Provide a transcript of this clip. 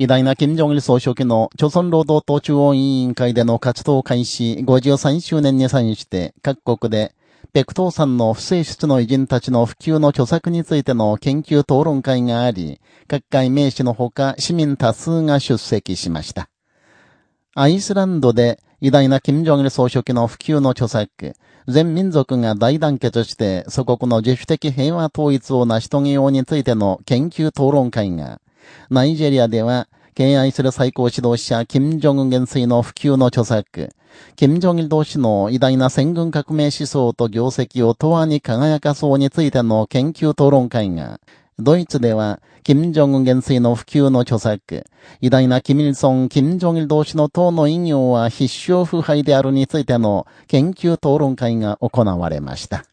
偉大な金正日総書記の朝鮮労働党中央委員会での活動開始53周年に際して各国で、ペクトーさんの不正室の偉人たちの普及の著作についての研究討論会があり、各界名士のほか市民多数が出席しました。アイスランドで偉大な金正日総書記の普及の著作、全民族が大団結して祖国の自主的平和統一を成し遂げようについての研究討論会が、ナイジェリアでは、敬愛する最高指導者、金正恩元帥の普及の著作、金正日同士の偉大な戦軍革命思想と業績を永遠に輝かそうについての研究討論会が、ドイツでは、金正恩元帥の普及の著作、偉大な金日成、金正日同士の党の異業は必勝腐敗であるについての研究討論会が行われました。